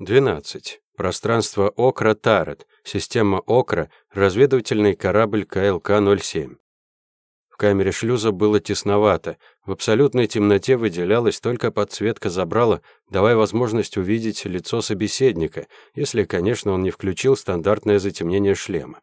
12. Пространство Окра Тарет. Система Окра. Разведывательный корабль КЛК-07. В камере шлюза было тесновато. В абсолютной темноте выделялась только подсветка забрала, давая возможность увидеть лицо собеседника, если, конечно, он не включил стандартное затемнение шлема.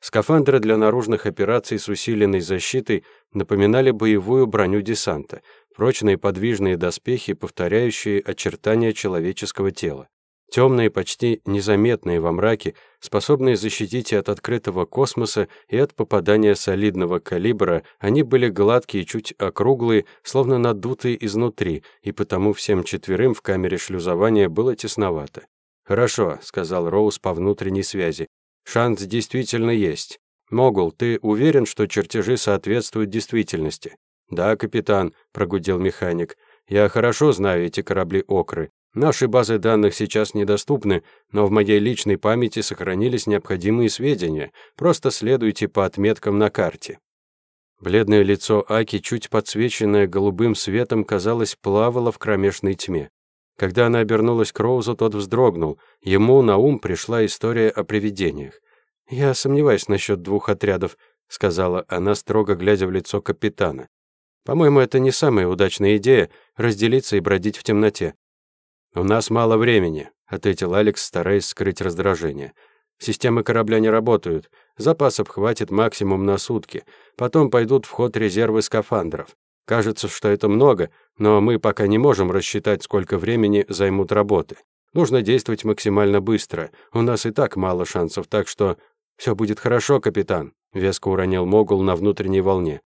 Скафандры для наружных операций с усиленной защитой напоминали боевую броню десанта, прочные подвижные доспехи, повторяющие очертания человеческого тела. Темные, почти незаметные во мраке, способные защитить и от открытого космоса, и от попадания солидного калибра, они были гладкие, чуть округлые, словно надутые изнутри, и потому всем четверым в камере шлюзования было тесновато. «Хорошо», — сказал Роуз по внутренней связи. «Шанс действительно есть. Могул, ты уверен, что чертежи соответствуют действительности?» «Да, капитан», — прогудел механик. «Я хорошо знаю эти корабли «Окры». Наши базы данных сейчас недоступны, но в моей личной памяти сохранились необходимые сведения. Просто следуйте по отметкам на карте. Бледное лицо Аки, чуть подсвеченное голубым светом, казалось, плавало в кромешной тьме. Когда она обернулась к Роузу, тот вздрогнул. Ему на ум пришла история о привидениях. «Я сомневаюсь насчет двух отрядов», — сказала она, строго глядя в лицо капитана. «По-моему, это не самая удачная идея — разделиться и бродить в темноте. «У нас мало времени», — ответил Алекс, стараясь скрыть раздражение. «Системы корабля не работают. Запасов хватит максимум на сутки. Потом пойдут в ход резервы скафандров. Кажется, что это много, но мы пока не можем рассчитать, сколько времени займут работы. Нужно действовать максимально быстро. У нас и так мало шансов, так что все будет хорошо, капитан», — веско уронил Могул на внутренней волне.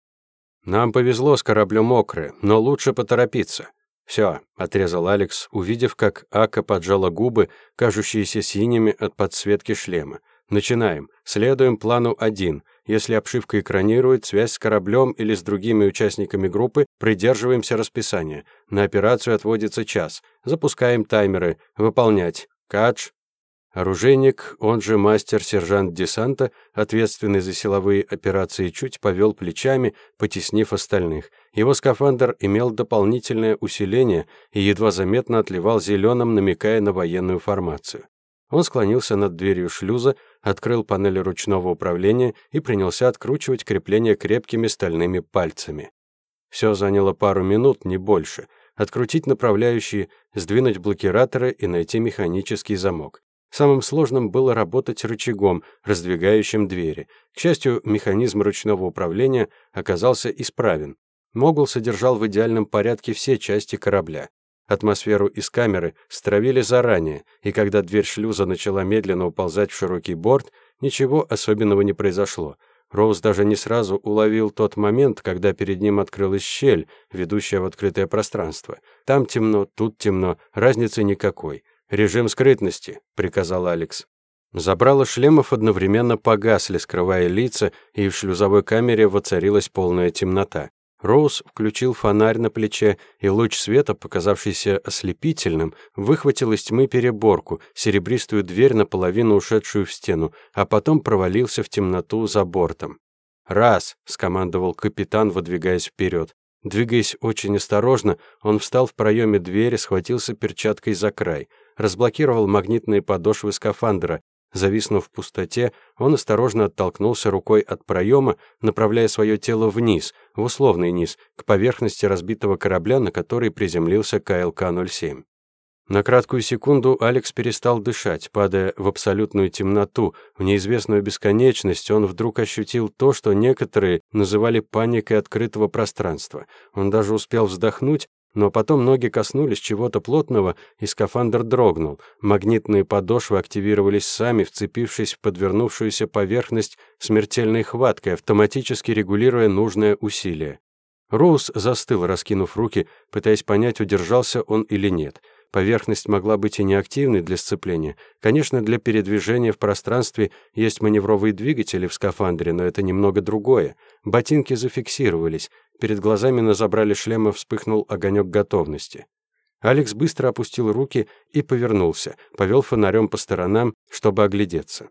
«Нам повезло с кораблем Мокры, но лучше поторопиться. «Все», — отрезал Алекс, увидев, как Ака поджала губы, кажущиеся синими от подсветки шлема. «Начинаем. Следуем плану 1. Если обшивка экранирует связь с кораблем или с другими участниками группы, придерживаемся расписания. На операцию отводится час. Запускаем таймеры. Выполнять. Кадж, Оружейник, он же мастер-сержант десанта, ответственный за силовые операции, чуть повел плечами, потеснив остальных. Его скафандр имел дополнительное усиление и едва заметно отливал зеленым, намекая на военную формацию. Он склонился над дверью шлюза, открыл панель ручного управления и принялся откручивать крепление крепкими стальными пальцами. Все заняло пару минут, не больше. Открутить направляющие, сдвинуть блокираторы и найти механический замок. Самым сложным было работать рычагом, раздвигающим двери. К счастью, механизм ручного управления оказался исправен. Могул содержал в идеальном порядке все части корабля. Атмосферу из камеры стравили заранее, и когда дверь шлюза начала медленно уползать в широкий борт, ничего особенного не произошло. Роуз даже не сразу уловил тот момент, когда перед ним открылась щель, ведущая в открытое пространство. Там темно, тут темно, разницы никакой. «Режим скрытности», — приказал Алекс. Забрало шлемов одновременно погасли, скрывая лица, и в шлюзовой камере воцарилась полная темнота. Роуз включил фонарь на плече, и луч света, показавшийся ослепительным, выхватил из тьмы переборку, серебристую дверь, наполовину ушедшую в стену, а потом провалился в темноту за бортом. «Раз!» — скомандовал капитан, выдвигаясь вперед. Двигаясь очень осторожно, он встал в проеме двери, схватился перчаткой за край — разблокировал магнитные подошвы скафандра. Зависнув в пустоте, он осторожно оттолкнулся рукой от проема, направляя свое тело вниз, в условный низ, к поверхности разбитого корабля, на который приземлился КЛК-07. На краткую секунду Алекс перестал дышать, падая в абсолютную темноту, в неизвестную бесконечность, он вдруг ощутил то, что некоторые называли паникой открытого пространства. Он даже успел вздохнуть, но потом ноги коснулись чего-то плотного, и скафандр дрогнул. Магнитные подошвы активировались сами, вцепившись в подвернувшуюся поверхность смертельной хваткой, автоматически регулируя нужное усилие. Роуз застыл, раскинув руки, пытаясь понять, удержался он или нет. Поверхность могла быть и неактивной для сцепления. Конечно, для передвижения в пространстве есть маневровые двигатели в скафандре, но это немного другое. Ботинки зафиксировались. Перед глазами на забрали шлема вспыхнул огонек готовности. Алекс быстро опустил руки и повернулся, повел фонарем по сторонам, чтобы оглядеться.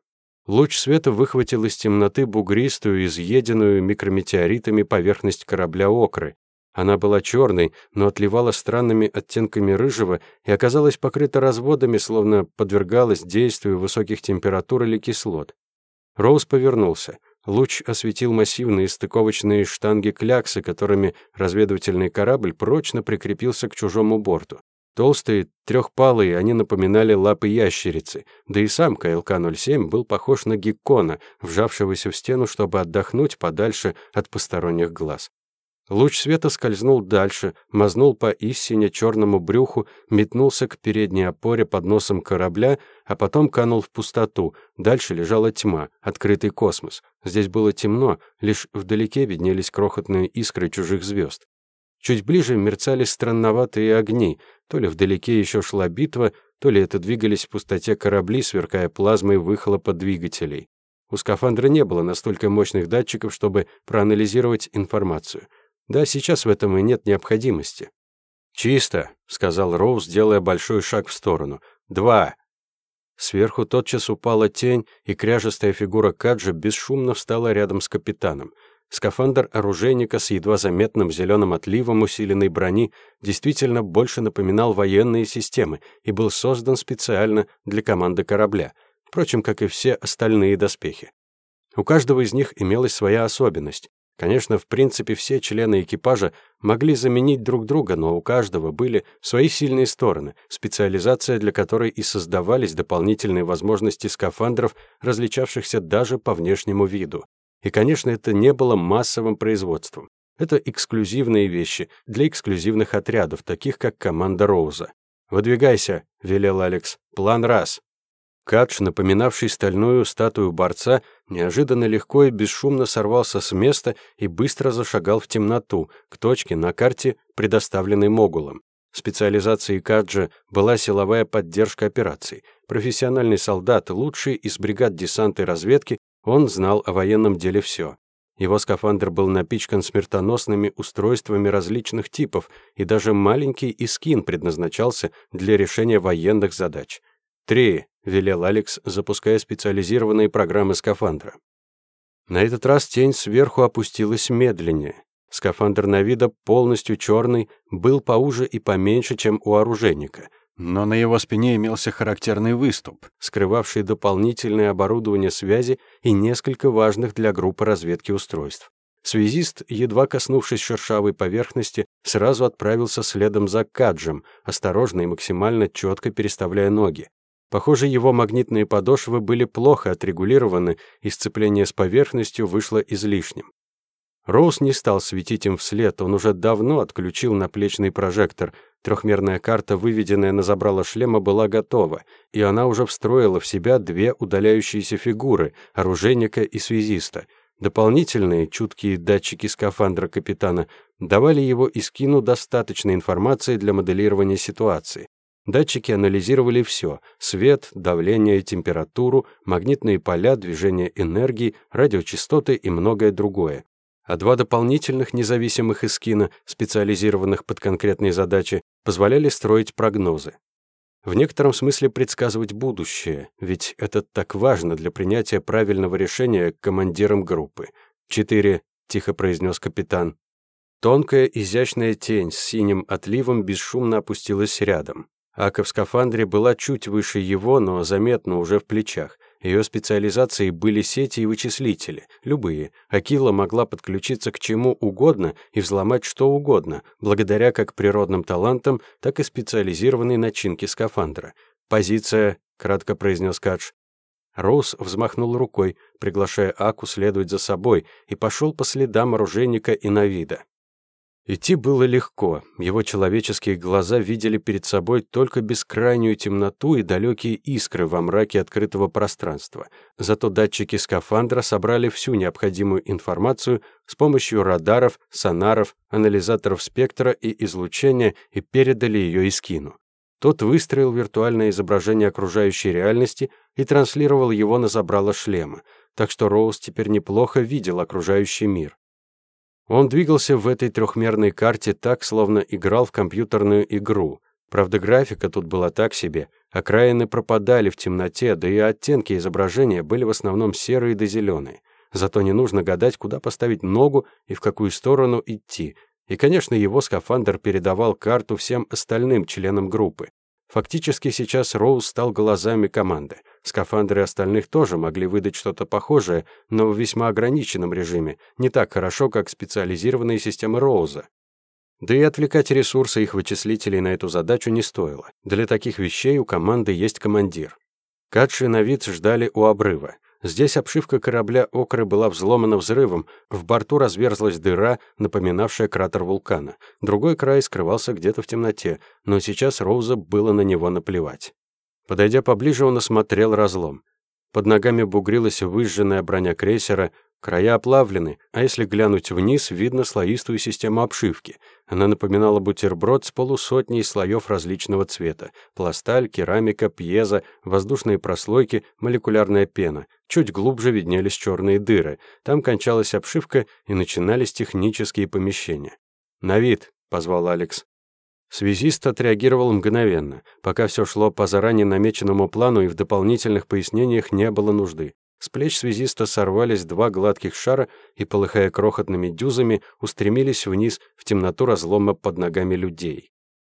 Луч света выхватил из темноты бугристую, изъеденную микрометеоритами поверхность корабля «Окры». Она была черной, но отливала странными оттенками рыжего и оказалась покрыта разводами, словно подвергалась действию высоких температур или кислот. Роуз повернулся. Луч осветил массивные стыковочные штанги кляксы, которыми разведывательный корабль прочно прикрепился к чужому борту. Толстые, трехпалые, они напоминали лапы ящерицы, да и сам КЛК-07 был похож на геккона, вжавшегося в стену, чтобы отдохнуть подальше от посторонних глаз. Луч света скользнул дальше, мазнул по истине черному брюху, метнулся к передней опоре под носом корабля, а потом канул в пустоту. Дальше лежала тьма, открытый космос. Здесь было темно, лишь вдалеке виднелись крохотные искры чужих звезд. Чуть ближе мерцали странноватые огни, то ли вдалеке еще шла битва, то ли это двигались в пустоте корабли, сверкая плазмой выхлопа двигателей. У скафандра не было настолько мощных датчиков, чтобы проанализировать информацию — да, сейчас в этом и нет необходимости. «Чисто», — сказал Роуз, делая большой шаг в сторону. «Два». Сверху тотчас упала тень, и кряжестая фигура Каджа бесшумно встала рядом с капитаном. Скафандр оружейника с едва заметным зеленым отливом усиленной брони действительно больше напоминал военные системы и был создан специально для команды корабля, впрочем, как и все остальные доспехи. У каждого из них имелась своя особенность. Конечно, в принципе, все члены экипажа могли заменить друг друга, но у каждого были свои сильные стороны, специализация для которой и создавались дополнительные возможности скафандров, различавшихся даже по внешнему виду. И, конечно, это не было массовым производством. Это эксклюзивные вещи для эксклюзивных отрядов, таких как команда Роуза. «Выдвигайся», — велел Алекс. «План раз». Кадж, напоминавший стальную статую борца, неожиданно легко и бесшумно сорвался с места и быстро зашагал в темноту, к точке на карте, предоставленной Могулом. Специализацией Каджа была силовая поддержка операций. Профессиональный солдат, лучший из бригад десанта и разведки, он знал о военном деле все. Его скафандр был напичкан смертоносными устройствами различных типов, и даже маленький искин предназначался для решения военных задач. Три. — велел Алекс, запуская специализированные программы скафандра. На этот раз тень сверху опустилась медленнее. Скафандр Навида, полностью черный, был поуже и поменьше, чем у оружейника, но на его спине имелся характерный выступ, скрывавший дополнительное оборудование связи и несколько важных для группы разведки устройств. Связист, едва коснувшись шершавой поверхности, сразу отправился следом за Каджем, осторожно и максимально четко переставляя ноги. Похоже, его магнитные подошвы были плохо отрегулированы, и сцепление с поверхностью вышло излишним. Роуз не стал светить им вслед, он уже давно отключил наплечный прожектор. Трехмерная карта, выведенная на забрало шлема, была готова, и она уже встроила в себя две удаляющиеся фигуры — оружейника и связиста. Дополнительные чуткие датчики скафандра капитана давали его Искину достаточно информации для моделирования ситуации. Датчики анализировали все – свет, давление, температуру, магнитные поля, движение энергии, радиочастоты и многое другое. А два дополнительных независимых эскина, специализированных под конкретные задачи, позволяли строить прогнозы. В некотором смысле предсказывать будущее, ведь это так важно для принятия правильного решения командиром группы. «Четыре», — тихо произнес капитан. Тонкая изящная тень с синим отливом бесшумно опустилась рядом. Ака в скафандре была чуть выше его, но заметно уже в плечах. Ее специализацией были сети и вычислители, любые. Акила могла подключиться к чему угодно и взломать что угодно, благодаря как природным талантам, так и специализированной начинке скафандра. «Позиция», — кратко произнес Кадж. Роуз взмахнул рукой, приглашая Аку следовать за собой, и пошел по следам оружейника и Навида. Идти было легко. Его человеческие глаза видели перед собой только бескрайнюю темноту и далекие искры во мраке открытого пространства. Зато датчики скафандра собрали всю необходимую информацию с помощью радаров, сонаров, анализаторов спектра и излучения и передали ее Искину. Тот выстроил виртуальное изображение окружающей реальности и транслировал его на забрало шлема, так что Роуз теперь неплохо видел окружающий мир. Он двигался в этой трехмерной карте так, словно играл в компьютерную игру. Правда, графика тут была так себе. Окраины пропадали в темноте, да и оттенки изображения были в основном серые да зеленые. Зато не нужно гадать, куда поставить ногу и в какую сторону идти. И, конечно, его скафандр передавал карту всем остальным членам группы. Фактически сейчас Роуз стал глазами команды. Скафандры остальных тоже могли выдать что-то похожее, но в весьма ограниченном режиме, не так хорошо, как специализированные системы Роуза. Да и отвлекать ресурсы их вычислителей на эту задачу не стоило. Для таких вещей у команды есть командир. Кадши на вид ждали у обрыва. Здесь обшивка корабля «Окры» была взломана взрывом, в борту разверзлась дыра, напоминавшая кратер вулкана. Другой край скрывался где-то в темноте, но сейчас Роуза было на него наплевать. Подойдя поближе, он осмотрел разлом. Под ногами бугрилась выжженная броня крейсера, Края оплавлены, а если глянуть вниз, видно слоистую систему обшивки. Она напоминала бутерброд с полусотней слоев различного цвета. Пласталь, керамика, пьеза, воздушные прослойки, молекулярная пена. Чуть глубже виднелись черные дыры. Там кончалась обшивка и начинались технические помещения. «На вид», — позвал Алекс. Связист отреагировал мгновенно. Пока все шло по заранее намеченному плану и в дополнительных пояснениях не было нужды. С плеч связиста сорвались два гладких шара и, полыхая крохотными дюзами, устремились вниз в темноту разлома под ногами людей.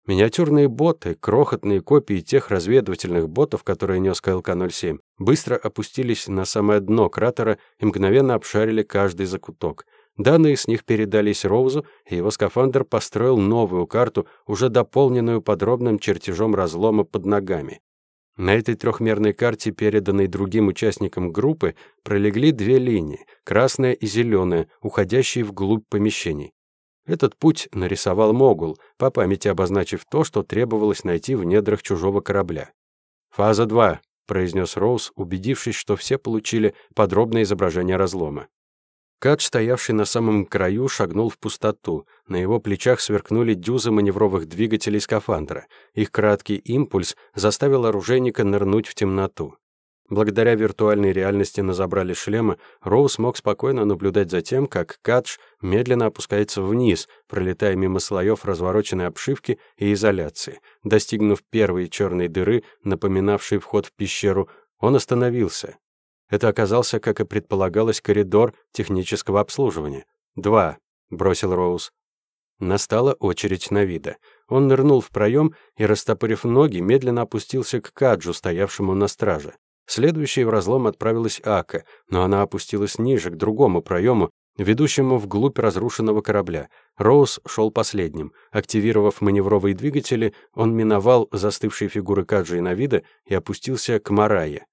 Миниатюрные боты, крохотные копии тех разведывательных ботов, которые нес КЛК-07, быстро опустились на самое дно кратера и мгновенно обшарили каждый закуток. Данные с них передались Роузу, и его скафандр построил новую карту, уже дополненную подробным чертежом разлома под ногами. На этой трехмерной карте, переданной другим участникам группы, пролегли две линии, красная и зеленая, уходящие вглубь помещений. Этот путь нарисовал Могул, по памяти обозначив то, что требовалось найти в недрах чужого корабля. «Фаза 2», — произнес Роуз, убедившись, что все получили подробное изображение разлома. Кат, стоявший на самом краю, шагнул в пустоту. На его плечах сверкнули дюзы маневровых двигателей скафандра. Их краткий импульс заставил оружейника нырнуть в темноту. Благодаря виртуальной реальности на забрале шлема Роуз мог спокойно наблюдать за тем, как Кадж медленно опускается вниз, пролетая мимо слоев развороченной обшивки и изоляции. Достигнув первой черной дыры, напоминавшей вход в пещеру, он остановился. Это оказался, как и предполагалось, коридор технического обслуживания. «Два», — бросил Роуз. Настала очередь на вида. Он нырнул в проем и, растопырив ноги, медленно опустился к Каджу, стоявшему на страже. Следующей в разлом отправилась Ака, но она опустилась ниже, к другому проему, ведущему вглубь разрушенного корабля. Роуз шел последним. Активировав маневровые двигатели, он миновал застывшие фигуры Каджи и Навида и опустился к Марае.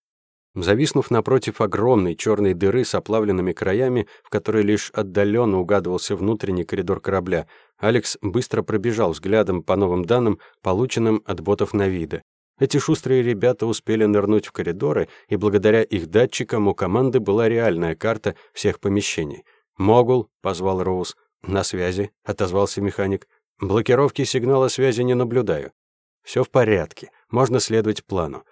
Зависнув напротив огромной черной дыры с оплавленными краями, в которой лишь отдаленно угадывался внутренний коридор корабля, Алекс быстро пробежал взглядом по новым данным, полученным от ботов Навида. Эти шустрые ребята успели нырнуть в коридоры, и благодаря их датчикам у команды была реальная карта всех помещений. «Могул», — позвал Роуз. «На связи», — отозвался механик. «Блокировки сигнала связи не наблюдаю». «Все в порядке, можно следовать плану».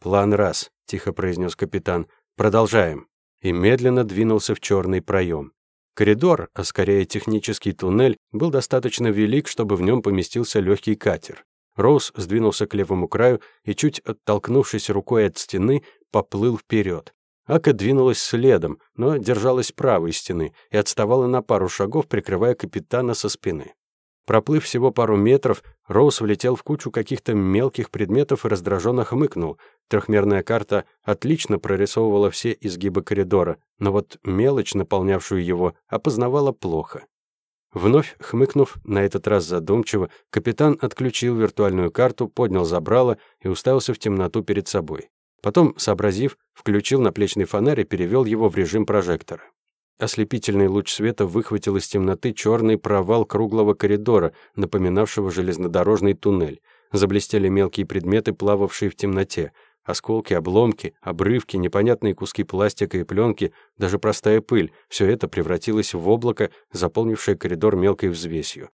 «План раз», — тихо произнес капитан. «Продолжаем». И медленно двинулся в черный проем. Коридор, а скорее технический туннель, был достаточно велик, чтобы в нем поместился легкий катер. Роуз сдвинулся к левому краю и, чуть оттолкнувшись рукой от стены, поплыл вперед. Ака двинулась следом, но держалась правой стены и отставала на пару шагов, прикрывая капитана со спины. Проплыв всего пару метров, Роуз влетел в кучу каких-то мелких предметов и раздраженно хмыкнул. Трехмерная карта отлично прорисовывала все изгибы коридора, но вот мелочь, наполнявшую его, опознавала плохо. Вновь хмыкнув, на этот раз задумчиво, капитан отключил виртуальную карту, поднял забрало и уставился в темноту перед собой. Потом, сообразив, включил наплечный фонарь и перевел его в режим прожектора. Ослепительный луч света выхватил из темноты черный провал круглого коридора, напоминавшего железнодорожный туннель. Заблестели мелкие предметы, плававшие в темноте. Осколки, обломки, обрывки, непонятные куски пластика и пленки, даже простая пыль — все это превратилось в облако, заполнившее коридор мелкой взвесью.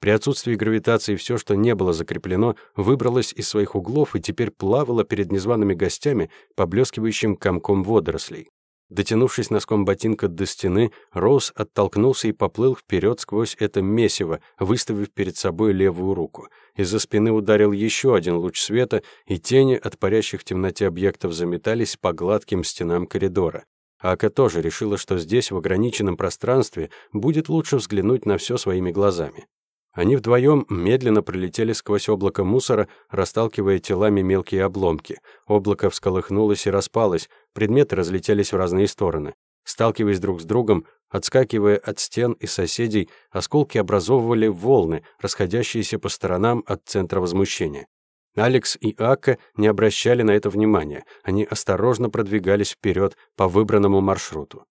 При отсутствии гравитации все, что не было закреплено, выбралось из своих углов и теперь плавало перед незваными гостями, поблескивающим комком водорослей. Дотянувшись носком ботинка до стены, Роуз оттолкнулся и поплыл вперед сквозь это месиво, выставив перед собой левую руку. Из-за спины ударил еще один луч света, и тени от парящих в темноте объектов заметались по гладким стенам коридора. Ака тоже решила, что здесь, в ограниченном пространстве, будет лучше взглянуть на все своими глазами. Они вдвоем медленно пролетели сквозь облако мусора, расталкивая телами мелкие обломки. Облако всколыхнулось и распалось, предметы разлетелись в разные стороны. Сталкиваясь друг с другом, отскакивая от стен и соседей, осколки образовывали волны, расходящиеся по сторонам от центра возмущения. Алекс и Ака не обращали на это внимания, они осторожно продвигались вперед по выбранному маршруту.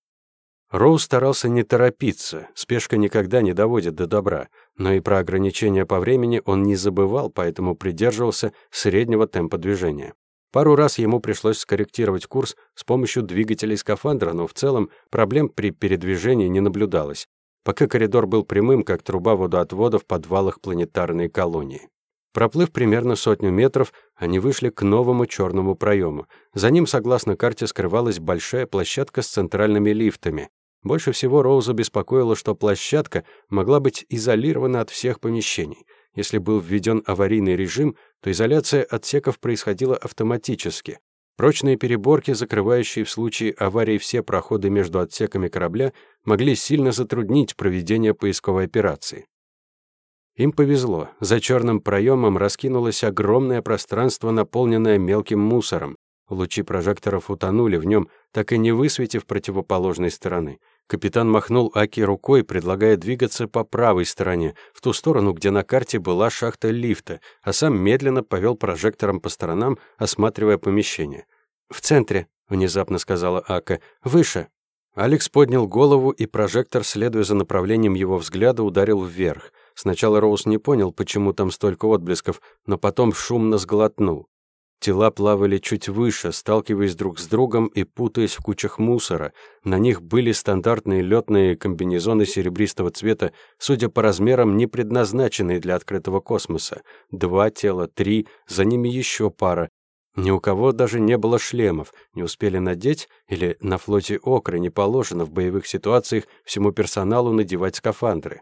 Роуз старался не торопиться, спешка никогда не доводит до добра, но и про ограничения по времени он не забывал, поэтому придерживался среднего темпа движения. Пару раз ему пришлось скорректировать курс с помощью двигателей скафандра, но в целом проблем при передвижении не наблюдалось, пока коридор был прямым, как труба водоотвода в подвалах планетарной колонии. Проплыв примерно сотню метров, они вышли к новому черному проему. За ним, согласно карте, скрывалась большая площадка с центральными лифтами. Больше всего Роуза беспокоило, что площадка могла быть изолирована от всех помещений. Если был введен аварийный режим, то изоляция отсеков происходила автоматически. Прочные переборки, закрывающие в случае аварии все проходы между отсеками корабля, могли сильно затруднить проведение поисковой операции. Им повезло. За черным проемом раскинулось огромное пространство, наполненное мелким мусором. Лучи прожекторов утонули в нем, так и не высветив противоположной стороны. Капитан махнул Аки рукой, предлагая двигаться по правой стороне, в ту сторону, где на карте была шахта лифта, а сам медленно повел прожектором по сторонам, осматривая помещение. «В центре», — внезапно сказала Ака, — «выше». Алекс поднял голову, и прожектор, следуя за направлением его взгляда, ударил вверх. Сначала Роуз не понял, почему там столько отблесков, но потом шумно сглотнул. Тела плавали чуть выше, сталкиваясь друг с другом и путаясь в кучах мусора. На них были стандартные летные комбинезоны серебристого цвета, судя по размерам, не предназначенные для открытого космоса. Два тела, три, за ними еще пара. Ни у кого даже не было шлемов, не успели надеть, или на флоте Окры не положено в боевых ситуациях всему персоналу надевать скафандры.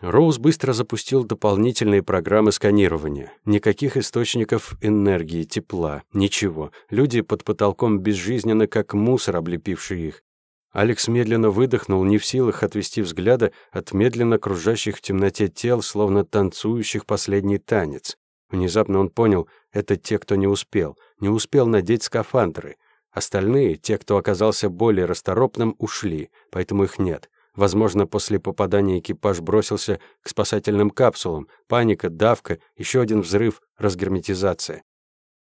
Роуз быстро запустил дополнительные программы сканирования. Никаких источников энергии, тепла, ничего. Люди под потолком безжизненно, как мусор, облепивший их. Алекс медленно выдохнул, не в силах отвести взгляда от медленно кружащих в темноте тел, словно танцующих последний танец. Внезапно он понял, это те, кто не успел. Не успел надеть скафандры. Остальные, те, кто оказался более расторопным, ушли, поэтому их нет. Возможно, после попадания экипаж бросился к спасательным капсулам. Паника, давка, еще один взрыв, разгерметизация.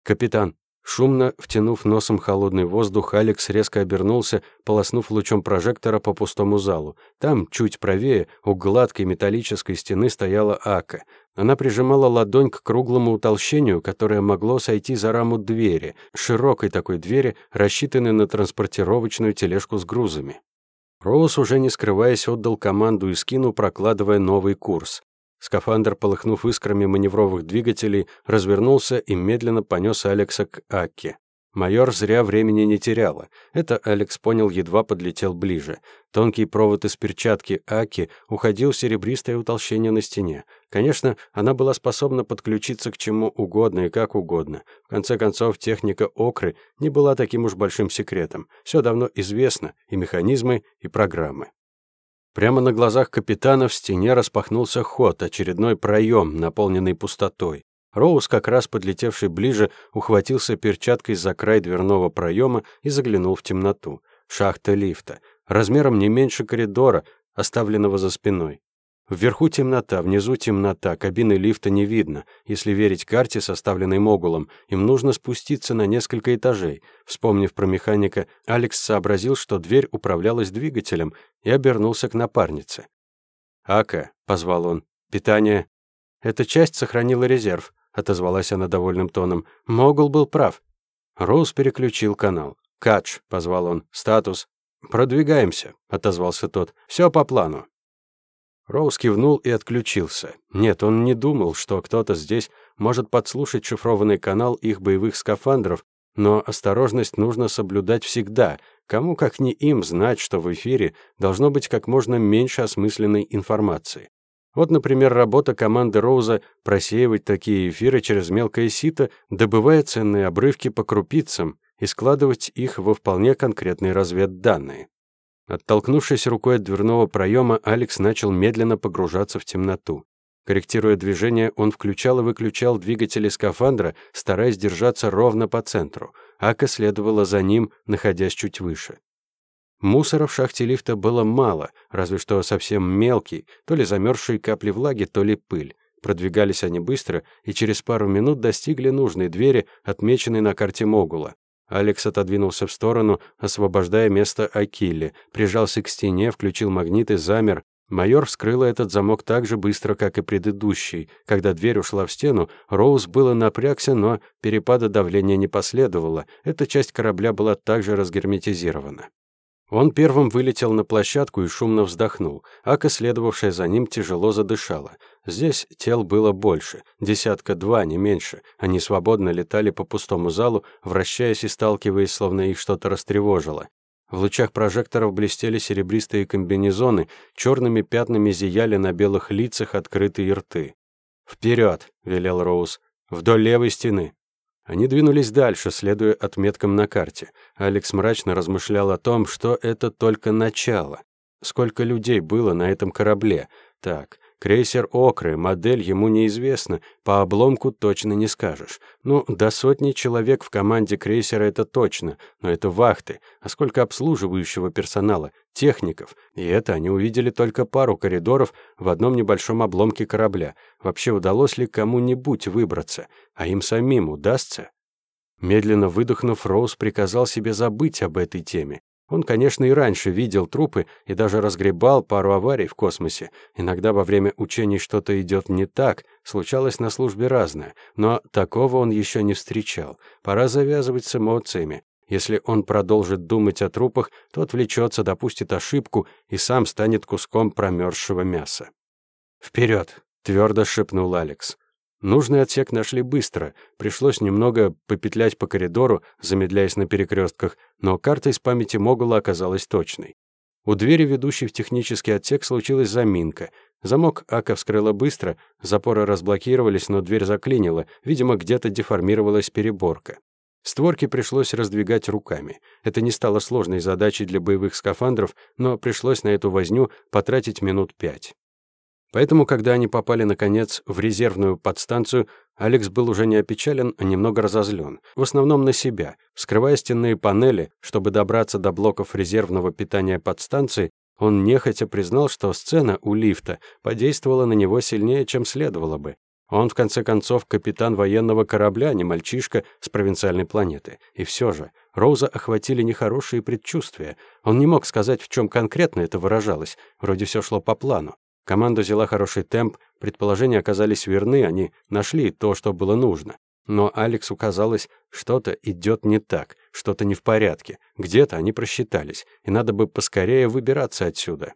«Капитан!» Шумно втянув носом холодный воздух, Алекс резко обернулся, полоснув лучом прожектора по пустому залу. Там, чуть правее, у гладкой металлической стены стояла Ака. Она прижимала ладонь к круглому утолщению, которое могло сойти за раму двери, широкой такой двери, рассчитанной на транспортировочную тележку с грузами. Роуз, уже не скрываясь, отдал команду и скину, прокладывая новый курс. Скафандр, полыхнув искрами маневровых двигателей, развернулся и медленно понес Алекса к Акке. Майор зря времени не теряла. Это Алекс понял, едва подлетел ближе. Тонкий провод из перчатки Аки уходил в серебристое утолщение на стене. Конечно, она была способна подключиться к чему угодно и как угодно. В конце концов, техника Окры не была таким уж большим секретом. Все давно известно, и механизмы, и программы. Прямо на глазах капитана в стене распахнулся ход, очередной проем, наполненный пустотой. Роуз, как раз подлетевший ближе, ухватился перчаткой за край дверного проема и заглянул в темноту. Шахта лифта, размером не меньше коридора, оставленного за спиной. Вверху темнота, внизу темнота, кабины лифта не видно. Если верить карте, составленной Могулом, им нужно спуститься на несколько этажей. Вспомнив про механика, Алекс сообразил, что дверь управлялась двигателем, и обернулся к напарнице. «Ака», — позвал он, — «питание». Эта часть сохранила резерв отозвалась она довольным тоном. Могул был прав. Роуз переключил канал. «Кадж», — позвал он, — «статус». «Продвигаемся», — отозвался тот. «Все по плану». Роуз кивнул и отключился. Нет, он не думал, что кто-то здесь может подслушать шифрованный канал их боевых скафандров, но осторожность нужно соблюдать всегда. Кому, как не им, знать, что в эфире должно быть как можно меньше осмысленной информации. Вот, например, работа команды Роуза просеивать такие эфиры через мелкое сито, добывая ценные обрывки по крупицам. и складывать их во вполне конкретные разведданные. Оттолкнувшись рукой от дверного проема, Алекс начал медленно погружаться в темноту. Корректируя движение, он включал и выключал двигатели скафандра, стараясь держаться ровно по центру. Ака следовала за ним, находясь чуть выше. Мусора в шахте лифта было мало, разве что совсем мелкий, то ли замерзшие капли влаги, то ли пыль. Продвигались они быстро и через пару минут достигли нужной двери, отмеченной на карте Могула. Алекс отодвинулся в сторону, освобождая место Акилле, прижался к стене, включил магнит и замер. Майор вскрыла этот замок так же быстро, как и предыдущий. Когда дверь ушла в стену, Роуз было напрягся, но перепада давления не последовало. Эта часть корабля была также разгерметизирована. Он первым вылетел на площадку и шумно вздохнул. Ака, следовавшая за ним, тяжело задышала. Здесь тел было больше, десятка-два, не меньше. Они свободно летали по пустому залу, вращаясь и сталкиваясь, словно их что-то растревожило. В лучах прожекторов блестели серебристые комбинезоны, черными пятнами зияли на белых лицах открытые рты. «Вперед!» — велел Роуз. «Вдоль левой стены!» Они двинулись дальше, следуя отметкам на карте. Алекс мрачно размышлял о том, что это только начало. Сколько людей было на этом корабле? Так, крейсер «Окры», модель ему неизвестна, по обломку точно не скажешь. Ну, до сотни человек в команде крейсера это точно, но это вахты. А сколько обслуживающего персонала, техников? И это они увидели только пару коридоров в одном небольшом обломке корабля. Вообще удалось ли кому-нибудь выбраться? А им самим удастся? Медленно выдохнув, Роуз приказал себе забыть об этой теме. Он, конечно, и раньше видел трупы и даже разгребал пару аварий в космосе. Иногда во время учений что-то идет не так, случалось на службе разное, но такого он еще не встречал. Пора завязывать с эмоциями. Если он продолжит думать о трупах, то отвлечется, допустит ошибку и сам станет куском промерзшего мяса. «Вперед!» — твердо шепнул Алекс. Нужный отсек нашли быстро. Пришлось немного попетлять по коридору, замедляясь на перекрестках, но карта из памяти Могула оказалась точной. У двери, ведущей в технический отсек, случилась заминка. Замок Ака вскрыла быстро, запоры разблокировались, но дверь заклинила, видимо, где-то деформировалась переборка. Створки пришлось раздвигать руками. Это не стало сложной задачей для боевых скафандров, но пришлось на эту возню потратить минут пять. Поэтому, когда они попали, наконец, в резервную подстанцию, Алекс был уже не опечален, а немного разозлен. В основном на себя. Вскрывая стенные панели, чтобы добраться до блоков резервного питания подстанции, он нехотя признал, что сцена у лифта подействовала на него сильнее, чем следовало бы. Он, в конце концов, капитан военного корабля, а не мальчишка с провинциальной планеты. И все же, Роуза охватили нехорошие предчувствия. Он не мог сказать, в чем конкретно это выражалось. Вроде все шло по плану. Команда взяла хороший темп, предположения оказались верны, они нашли то, что было нужно. Но Алексу казалось, что-то идет не так, что-то не в порядке. Где-то они просчитались, и надо бы поскорее выбираться отсюда.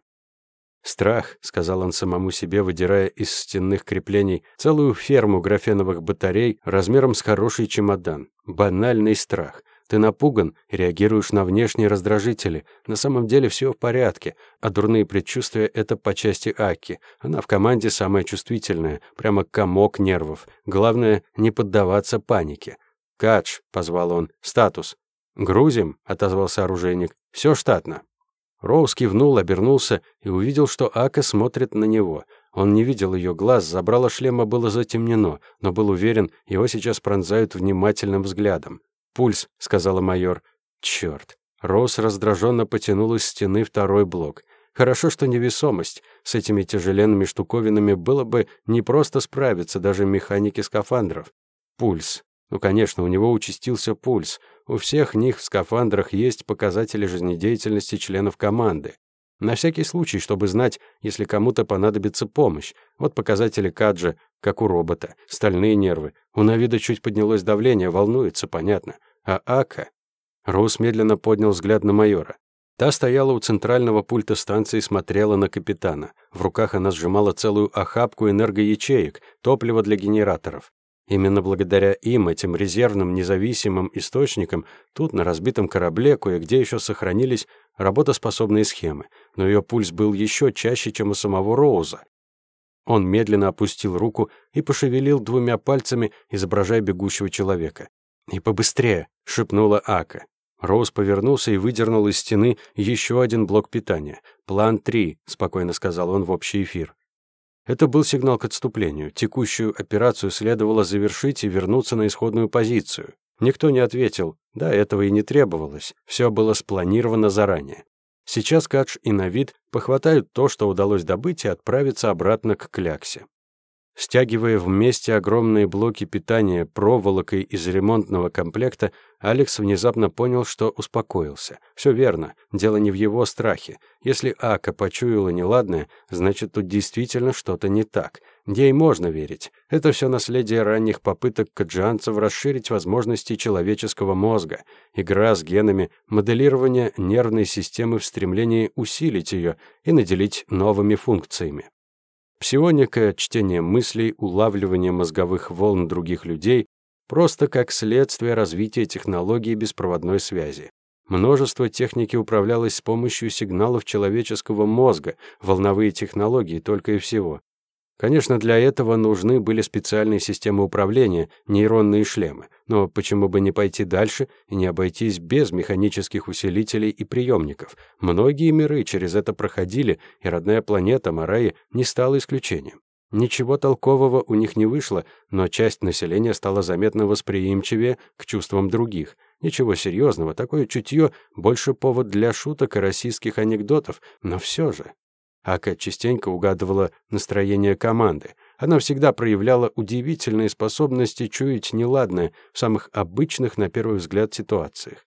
«Страх», — сказал он самому себе, выдирая из стенных креплений целую ферму графеновых батарей размером с хороший чемодан. Банальный страх. Ты напуган реагируешь на внешние раздражители. На самом деле все в порядке, а дурные предчувствия — это по части Аки. Она в команде самая чувствительная, прямо комок нервов. Главное — не поддаваться панике. «Кадж», — позвал он, — «статус». «Грузим», — отозвался оружейник. «Все штатно». Роуз кивнул, обернулся и увидел, что Ака смотрит на него. Он не видел ее глаз, забрало шлема было затемнено, но был уверен, его сейчас пронзают внимательным взглядом. «Пульс», — сказала майор. «Черт». Роуз раздраженно потянул из стены второй блок. Хорошо, что невесомость. С этими тяжеленными штуковинами было бы не просто справиться даже механики скафандров. Пульс. Ну, конечно, у него участился пульс. У всех них в скафандрах есть показатели жизнедеятельности членов команды. На всякий случай, чтобы знать, если кому-то понадобится помощь. Вот показатели Каджа, как у робота. Стальные нервы. У Навида чуть поднялось давление, волнуется, понятно. А Ака... Роуз медленно поднял взгляд на майора. Та стояла у центрального пульта станции и смотрела на капитана. В руках она сжимала целую охапку энергоячеек, топлива для генераторов. Именно благодаря им, этим резервным независимым источникам, тут, на разбитом корабле, кое-где еще сохранились работоспособные схемы, но ее пульс был еще чаще, чем у самого Роуза. Он медленно опустил руку и пошевелил двумя пальцами, изображая бегущего человека. «И побыстрее!» — шепнула Ака. Роуз повернулся и выдернул из стены еще один блок питания. «План 3», — спокойно сказал он в общий эфир. Это был сигнал к отступлению. Текущую операцию следовало завершить и вернуться на исходную позицию. Никто не ответил. Да, этого и не требовалось. Все было спланировано заранее. Сейчас Кадж и Навид похватают то, что удалось добыть, и отправятся обратно к Кляксе. Стягивая вместе огромные блоки питания проволокой из ремонтного комплекта, Алекс внезапно понял, что успокоился. Все верно, дело не в его страхе. Если Ака почуяла неладное, значит, тут действительно что-то не так. Ей можно верить. Это все наследие ранних попыток каджанцев расширить возможности человеческого мозга, игра с генами, моделирование нервной системы в стремлении усилить ее и наделить новыми функциями. Псионика, чтение мыслей, улавливание мозговых волн других людей просто как следствие развития технологий беспроводной связи. Множество техники управлялось с помощью сигналов человеческого мозга, волновые технологии только и всего. Конечно, для этого нужны были специальные системы управления, нейронные шлемы, но почему бы не пойти дальше и не обойтись без механических усилителей и приемников? Многие миры через это проходили, и родная планета Мараи не стала исключением. Ничего толкового у них не вышло, но часть населения стала заметно восприимчивее к чувствам других. Ничего серьезного, такое чутье больше повод для шуток и российских анекдотов, но все же. Ака частенько угадывала настроение команды. Она всегда проявляла удивительные способности чуять неладное в самых обычных, на первый взгляд, ситуациях.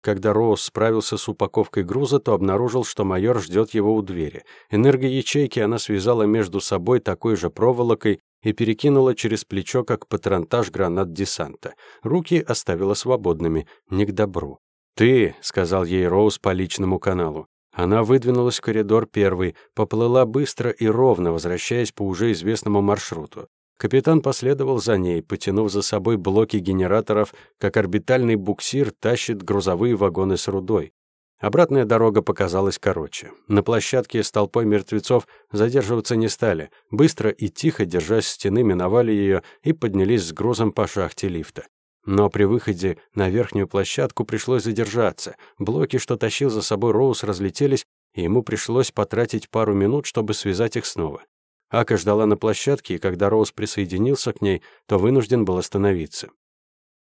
Когда Роуз справился с упаковкой груза, то обнаружил, что майор ждет его у двери. Энергоячейки она связала между собой такой же проволокой и перекинула через плечо, как патронтаж гранат десанта. Руки оставила свободными, не к добру. «Ты», — сказал ей Роуз по личному каналу, она выдвинулась в коридор первой, поплыла быстро и ровно, возвращаясь по уже известному маршруту. Капитан последовал за ней, потянув за собой блоки генераторов, как орбитальный буксир тащит грузовые вагоны с рудой. Обратная дорога показалась короче. На площадке с толпой мертвецов задерживаться не стали. Быстро и тихо, держась стены, миновали ее и поднялись с грузом по шахте лифта. Но при выходе на верхнюю площадку пришлось задержаться. Блоки, что тащил за собой Роуз, разлетелись, и ему пришлось потратить пару минут, чтобы связать их снова. Ака ждала на площадке, и когда Роуз присоединился к ней, то вынужден был остановиться.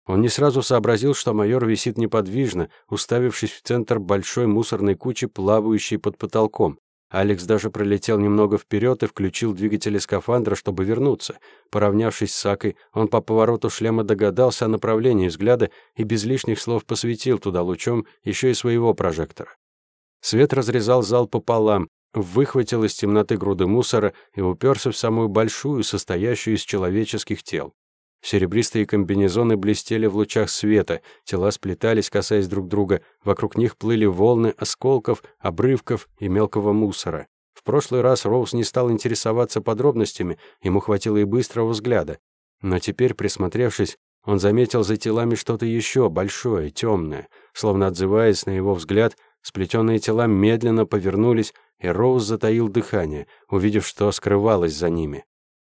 Он не сразу сообразил, что майор висит неподвижно, уставившись в центр большой мусорной кучи, плавающей под потолком. Алекс даже пролетел немного вперед и включил двигатели скафандра, чтобы вернуться. Поравнявшись с Акой, он по повороту шлема догадался о направлении взгляда и без лишних слов посветил туда лучом еще и своего прожектора. Свет разрезал зал пополам, выхватил из темноты груды мусора и уперся в самую большую, состоящую из человеческих тел. Серебристые комбинезоны блестели в лучах света, тела сплетались, касаясь друг друга, вокруг них плыли волны осколков, обрывков и мелкого мусора. В прошлый раз Роуз не стал интересоваться подробностями, ему хватило и быстрого взгляда. Но теперь, присмотревшись, он заметил за телами что-то еще большое, темное. Словно отзываясь на его взгляд, сплетенные тела медленно повернулись, и Роуз затаил дыхание, увидев, что скрывалось за ними.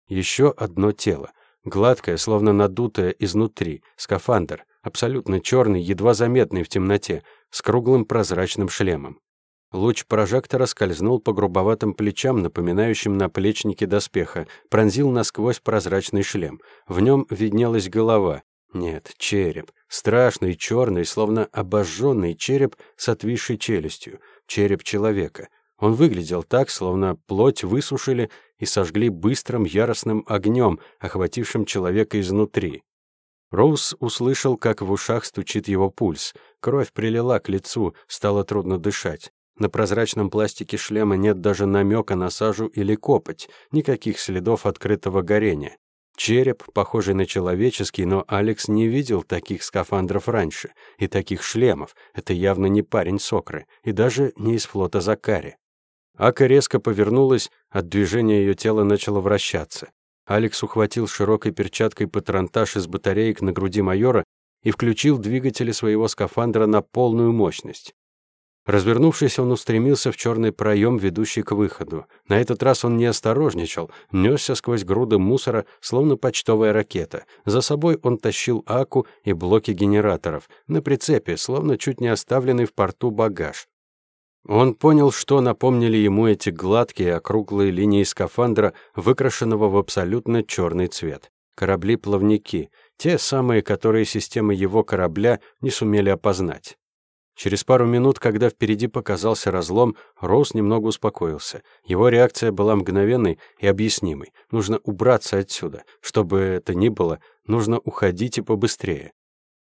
Еще одно тело — Гладкая, словно надутая изнутри, скафандр, абсолютно черный, едва заметный в темноте, с круглым прозрачным шлемом. Луч прожектора скользнул по грубоватым плечам, напоминающим наплечники доспеха, пронзил насквозь прозрачный шлем. В нем виднелась голова. Нет, череп. Страшный, черный, словно обожженный череп с отвисшей челюстью. Череп человека. Он выглядел так, словно плоть высушили и сожгли быстрым яростным огнем, охватившим человека изнутри. Роуз услышал, как в ушах стучит его пульс. Кровь прилила к лицу, стало трудно дышать. На прозрачном пластике шлема нет даже намека на сажу или копоть, никаких следов открытого горения. Череп, похожий на человеческий, но Алекс не видел таких скафандров раньше, и таких шлемов. Это явно не парень Сокры, и даже не из флота Закари. Ака резко повернулась, от движения ее тела начало вращаться. Алекс ухватил широкой перчаткой патронтаж из батареек на груди майора и включил двигатели своего скафандра на полную мощность. Развернувшись, он устремился в черный проем, ведущий к выходу. На этот раз он не осторожничал, несся сквозь груды мусора, словно почтовая ракета. За собой он тащил аку и блоки генераторов, на прицепе, словно чуть не оставленный в порту багаж. Он понял, что напомнили ему эти гладкие округлые линии скафандра, выкрашенного в абсолютно черный цвет. Корабли-плавники, те самые, которые системы его корабля не сумели опознать. Через пару минут, когда впереди показался разлом, Роуз немного успокоился. Его реакция была мгновенной и объяснимой. Нужно убраться отсюда. Что бы это ни было, нужно уходить и побыстрее.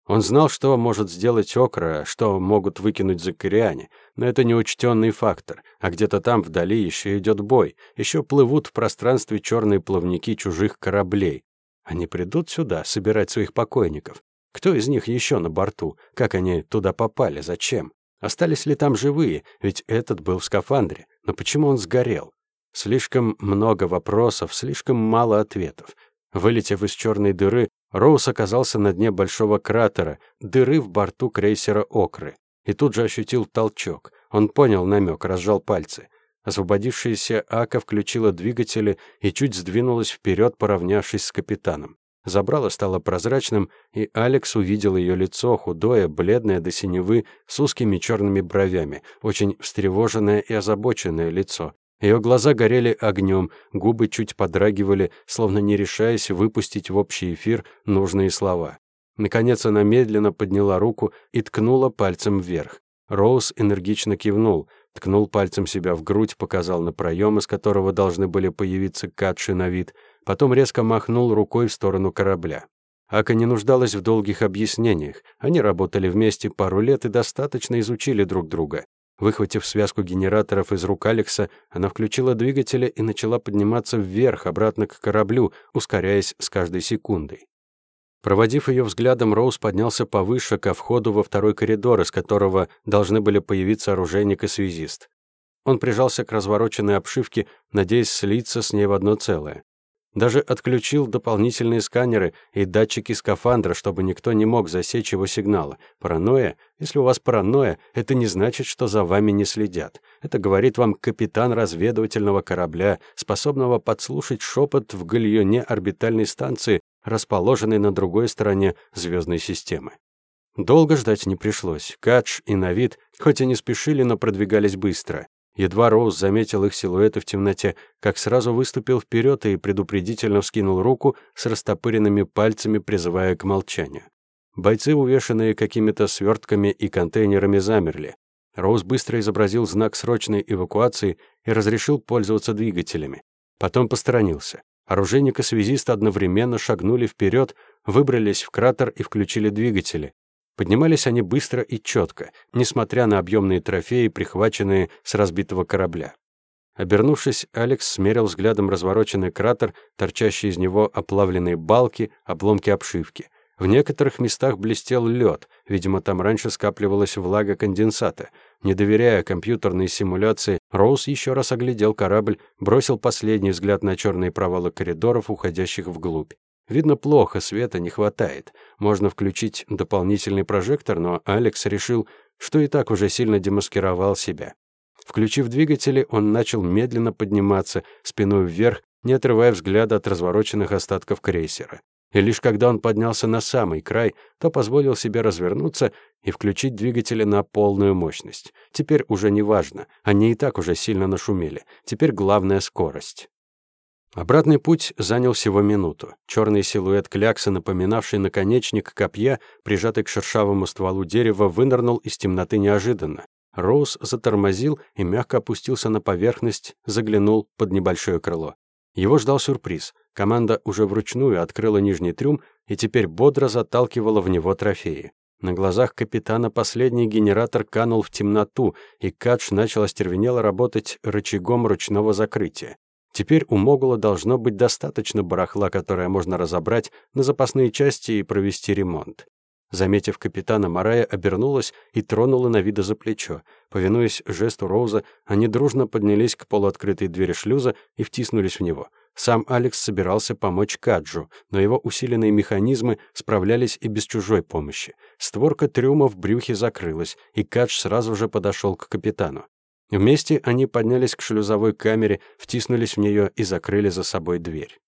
Он знал, что может сделать Окра, что могут выкинуть закариане, но это неучтенный фактор, а где-то там вдали еще идет бой, еще плывут в пространстве черные плавники чужих кораблей. Они придут сюда собирать своих покойников. Кто из них еще на борту? Как они туда попали? Зачем? Остались ли там живые? Ведь этот был в скафандре. Но почему он сгорел? Слишком много вопросов, слишком мало ответов. Вылетев из черной дыры, Роуз оказался на дне большого кратера, дыры в борту крейсера «Окры». И тут же ощутил толчок. Он понял намек, разжал пальцы. Освободившаяся Ака включила двигатели и чуть сдвинулась вперед, поравнявшись с капитаном. Забрало стало прозрачным, и Алекс увидел ее лицо, худое, бледное до синевы, с узкими черными бровями, очень встревоженное и озабоченное лицо. Ее глаза горели огнем, губы чуть подрагивали, словно не решаясь выпустить в общий эфир нужные слова. Наконец она медленно подняла руку и ткнула пальцем вверх. Роуз энергично кивнул, ткнул пальцем себя в грудь, показал на проем, из которого должны были появиться Катши на вид, потом резко махнул рукой в сторону корабля. Ака не нуждалась в долгих объяснениях. Они работали вместе пару лет и достаточно изучили друг друга. Выхватив связку генераторов из рук Алекса, она включила двигатели и начала подниматься вверх, обратно к кораблю, ускоряясь с каждой секундой. Проводив ее взглядом, Роуз поднялся повыше ко входу во второй коридор, из которого должны были появиться оружейник и связист. Он прижался к развороченной обшивке, надеясь слиться с ней в одно целое. Даже отключил дополнительные сканеры и датчики скафандра, чтобы никто не мог засечь его сигнала. Паранойя? Если у вас паранойя, это не значит, что за вами не следят. Это говорит вам капитан разведывательного корабля, способного подслушать шепот в гальоне орбитальной станции, расположенной на другой стороне звездной системы. Долго ждать не пришлось. Кадж и Навид, хоть и не спешили, но продвигались быстро. Едва Роуз заметил их силуэты в темноте, как сразу выступил вперед и предупредительно вскинул руку с растопыренными пальцами, призывая к молчанию. Бойцы, увешанные какими-то свертками и контейнерами, замерли. Роуз быстро изобразил знак срочной эвакуации и разрешил пользоваться двигателями. Потом посторонился. Оружейник и связист одновременно шагнули вперед, выбрались в кратер и включили двигатели. Поднимались они быстро и четко, несмотря на объемные трофеи, прихваченные с разбитого корабля. Обернувшись, Алекс смерил взглядом развороченный кратер, торчащие из него оплавленные балки, обломки обшивки. В некоторых местах блестел лед, видимо, там раньше скапливалась влага конденсата. Не доверяя компьютерной симуляции, Роуз еще раз оглядел корабль, бросил последний взгляд на черные провалы коридоров, уходящих вглубь. Видно плохо, света не хватает. Можно включить дополнительный прожектор, но Алекс решил, что и так уже сильно демаскировал себя. Включив двигатели, он начал медленно подниматься, спиной вверх, не отрывая взгляда от развороченных остатков крейсера. И лишь когда он поднялся на самый край, то позволил себе развернуться и включить двигатели на полную мощность. Теперь уже не важно, они и так уже сильно нашумели. Теперь главная скорость. Обратный путь занял всего минуту. Черный силуэт кляксы, напоминавший наконечник копья, прижатый к шершавому стволу дерева, вынырнул из темноты неожиданно. Роуз затормозил и мягко опустился на поверхность, заглянул под небольшое крыло. Его ждал сюрприз. Команда уже вручную открыла нижний трюм и теперь бодро заталкивала в него трофеи. На глазах капитана последний генератор канул в темноту, и Кадж начал остервенело работать рычагом ручного закрытия. Теперь у Могула должно быть достаточно барахла, которое можно разобрать на запасные части и провести ремонт. Заметив капитана, Марая обернулась и тронула Навида за плечо. Повинуясь жесту Роуза, они дружно поднялись к полуоткрытой двери шлюза и втиснулись в него. Сам Алекс собирался помочь Каджу, но его усиленные механизмы справлялись и без чужой помощи. Створка трюма в брюхе закрылась, и Кадж сразу же подошел к капитану. Вместе они поднялись к шлюзовой камере, втиснулись в нее и закрыли за собой дверь.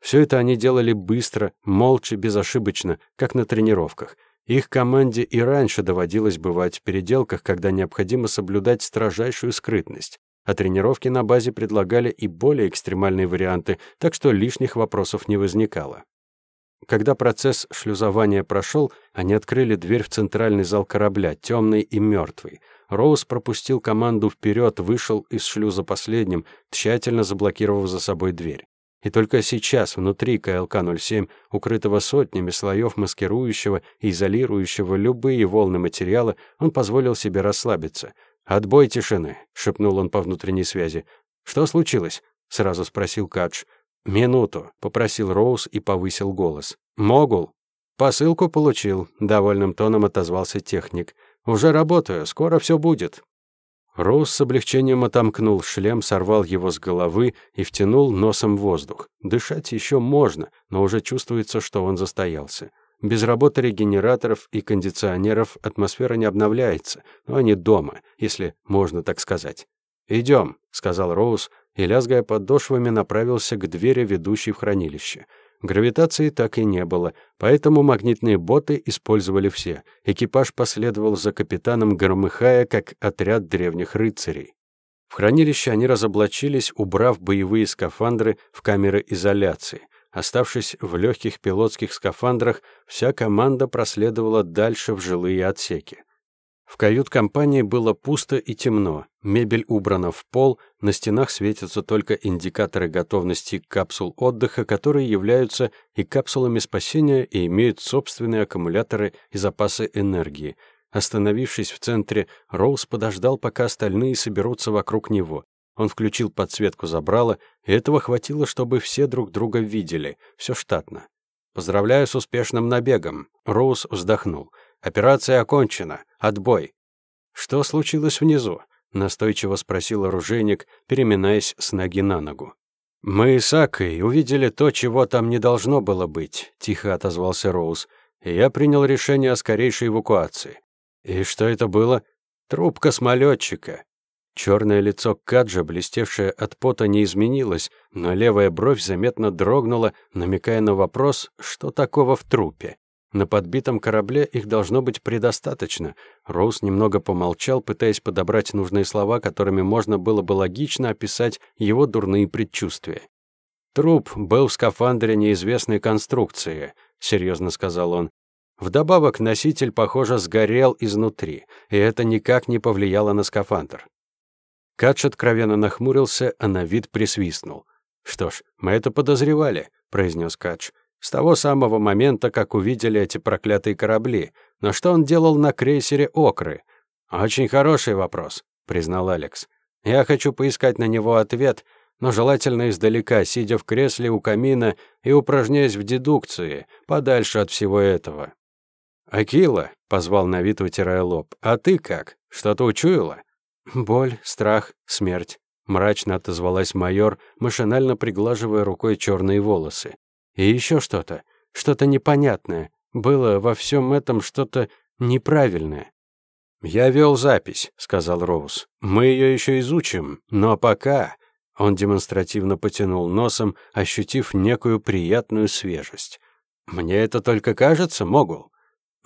Все это они делали быстро, молча, безошибочно, как на тренировках. Их команде и раньше доводилось бывать в переделках, когда необходимо соблюдать строжайшую скрытность. А тренировки на базе предлагали и более экстремальные варианты, так что лишних вопросов не возникало. Когда процесс шлюзования прошел, они открыли дверь в центральный зал корабля, темный и мертвый. Роуз пропустил команду вперед, вышел из шлюза последним, тщательно заблокировав за собой дверь. И только сейчас внутри КЛК-07, укрытого сотнями слоев маскирующего и изолирующего любые волны материала, он позволил себе расслабиться. «Отбой тишины», — шепнул он по внутренней связи. «Что случилось?» — сразу спросил Кадж. «Минуту», — попросил Роуз и повысил голос. «Могул?» «Посылку получил», — довольным тоном отозвался техник. «Уже работаю, скоро все будет». Роуз с облегчением отомкнул шлем, сорвал его с головы и втянул носом воздух. Дышать еще можно, но уже чувствуется, что он застоялся. Без работы регенераторов и кондиционеров атмосфера не обновляется, но они дома, если можно так сказать. «Идем», — сказал Роуз, и, лязгая подошвами, направился к двери, ведущей в хранилище — Гравитации так и не было, поэтому магнитные боты использовали все. Экипаж последовал за капитаном, громыхая, как отряд древних рыцарей. В хранилище они разоблачились, убрав боевые скафандры в камеры изоляции. Оставшись в легких пилотских скафандрах, вся команда проследовала дальше в жилые отсеки. В кают-компании было пусто и темно, мебель убрана в пол, на стенах светятся только индикаторы готовности капсул отдыха, которые являются и капсулами спасения и имеют собственные аккумуляторы и запасы энергии. Остановившись в центре, Роуз подождал, пока остальные соберутся вокруг него. Он включил подсветку забрала, и этого хватило, чтобы все друг друга видели. Все штатно. «Поздравляю с успешным набегом», — Роуз вздохнул. Операция окончена. Отбой. Что случилось внизу? настойчиво спросил оружейник, переминаясь с ноги на ногу. Мы с Акой увидели то, чего там не должно было быть, тихо отозвался Роуз. Я принял решение о скорейшей эвакуации. И что это было? Труп космолетчика. Черное лицо Каджа, блестевшее от пота, не изменилось, но левая бровь заметно дрогнула, намекая на вопрос, что такого в трупе. На подбитом корабле их должно быть предостаточно. Роуз немного помолчал, пытаясь подобрать нужные слова, которыми можно было бы логично описать его дурные предчувствия. «Труп был в скафандре неизвестной конструкции», — серьезно сказал он. Вдобавок носитель, похоже, сгорел изнутри, и это никак не повлияло на скафандр. Катч откровенно нахмурился, а на вид присвистнул. «Что ж, мы это подозревали», — произнес Катч. С того самого момента, как увидели эти проклятые корабли. Но что он делал на крейсере «Окры»? «Очень хороший вопрос», — признал Алекс. «Я хочу поискать на него ответ, но желательно издалека, сидя в кресле у камина и упражняясь в дедукции, подальше от всего этого». «Акила», — позвал на вид, вытирая лоб, — «а ты как? Что-то учуяла?» «Боль, страх, смерть», — мрачно отозвалась майор, машинально приглаживая рукой черные волосы. И еще что-то, что-то непонятное. Было во всем этом что-то неправильное. «Я вел запись», — сказал Роуз. «Мы ее еще изучим, но пока...» Он демонстративно потянул носом, ощутив некую приятную свежесть. «Мне это только кажется, Могул?»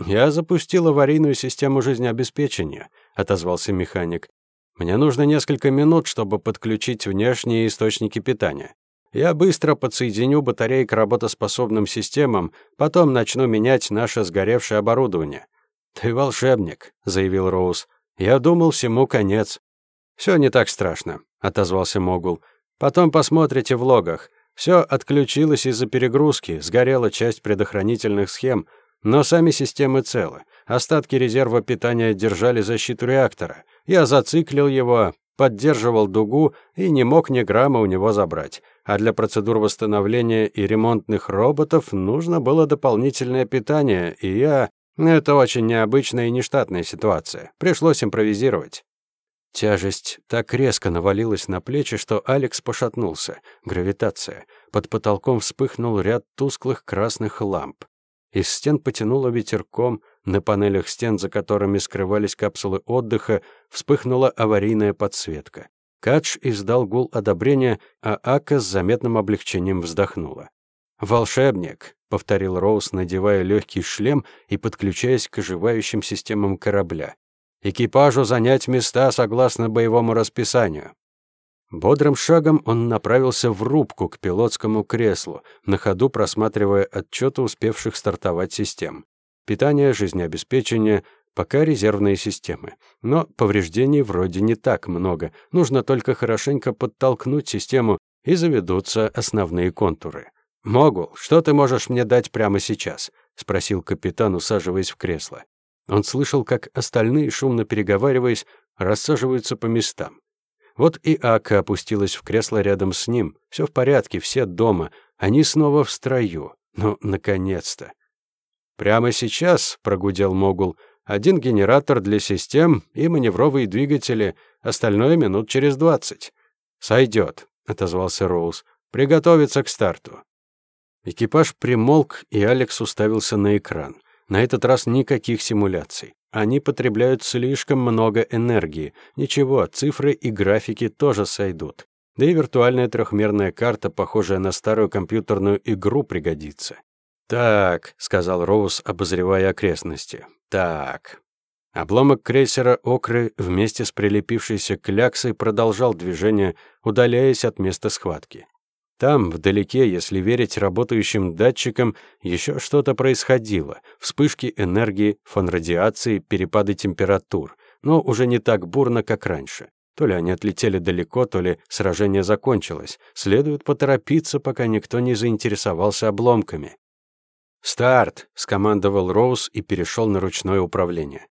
«Я запустил аварийную систему жизнеобеспечения», — отозвался механик. «Мне нужно несколько минут, чтобы подключить внешние источники питания. Я быстро подсоединю батареи к работоспособным системам, потом начну менять наше сгоревшее оборудование. Ты волшебник, заявил Роуз. Я думал, всему конец. Все не так страшно, отозвался Могул. Потом посмотрите в логах. Все отключилось из-за перегрузки, сгорела часть предохранительных схем, но сами системы целы. Остатки резерва питания держали защиту реактора. Я зациклил его, поддерживал дугу и не мог ни грамма у него забрать. А для процедур восстановления и ремонтных роботов нужно было дополнительное питание, и я... Это очень необычная и нештатная ситуация. Пришлось импровизировать. Тяжесть так резко навалилась на плечи, что Алекс пошатнулся. Гравитация. Под потолком вспыхнул ряд тусклых красных ламп. Из стен потянуло ветерком, на панелях стен, за которыми скрывались капсулы отдыха, вспыхнула аварийная подсветка. Кадж издал гул одобрения, а Ака с заметным облегчением вздохнула. «Волшебник», — повторил Роуз, надевая легкий шлем и подключаясь к оживающим системам корабля. «Экипажу занять места согласно боевому расписанию». Бодрым шагом он направился в рубку к пилотскому креслу, на ходу просматривая отчеты успевших стартовать систем. Питание, жизнеобеспечение, пока резервные системы. Но повреждений вроде не так много, нужно только хорошенько подтолкнуть систему, и заведутся основные контуры. «Могул, что ты можешь мне дать прямо сейчас?» — спросил капитан, усаживаясь в кресло. Он слышал, как остальные, шумно переговариваясь, рассаживаются по местам. Вот и Ака опустилась в кресло рядом с ним. Все в порядке, все дома. Они снова в строю. Ну, наконец-то. «Прямо сейчас», — прогудел Могул, — «один генератор для систем и маневровые двигатели, остальное минут через двадцать». «Сойдет», — отозвался Роуз. «Приготовиться к старту». Экипаж примолк, и Алекс уставился на экран. На этот раз никаких симуляций. Они потребляют слишком много энергии. Ничего, цифры и графики тоже сойдут. Да и виртуальная трехмерная карта, похожая на старую компьютерную игру, пригодится. «Так», — сказал Роуз, обозревая окрестности. «Так». Обломок крейсера «Окры» вместе с прилепившейся кляксой продолжал движение, удаляясь от места схватки. Там, вдалеке, если верить работающим датчикам, еще что-то происходило. Вспышки энергии, фон радиации, перепады температур. Но уже не так бурно, как раньше. То ли они отлетели далеко, то ли сражение закончилось. Следует поторопиться, пока никто не заинтересовался обломками. «Старт!» — скомандовал Роуз и перешел на ручное управление.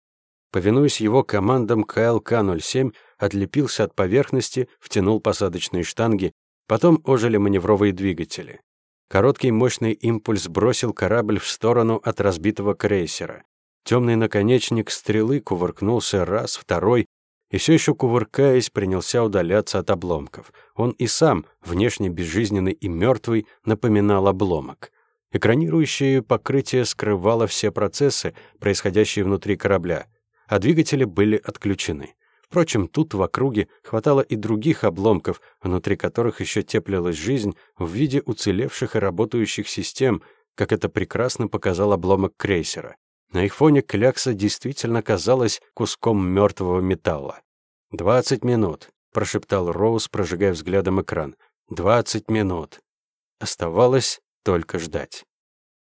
Повинуясь его командам, КЛК-07 отлепился от поверхности, втянул посадочные штанги, Потом ожили маневровые двигатели. Короткий мощный импульс бросил корабль в сторону от разбитого крейсера. Темный наконечник стрелы кувыркнулся раз, второй, и все еще кувыркаясь, принялся удаляться от обломков. Он и сам, внешне безжизненный и мертвый, напоминал обломок. Экранирующее покрытие скрывало все процессы, происходящие внутри корабля, а двигатели были отключены. Впрочем, тут в округе хватало и других обломков, внутри которых еще теплилась жизнь в виде уцелевших и работающих систем, как это прекрасно показал обломок крейсера. На их фоне клякса действительно казалась куском мертвого металла. «Двадцать минут», — прошептал Роуз, прожигая взглядом экран. «Двадцать минут». Оставалось только ждать.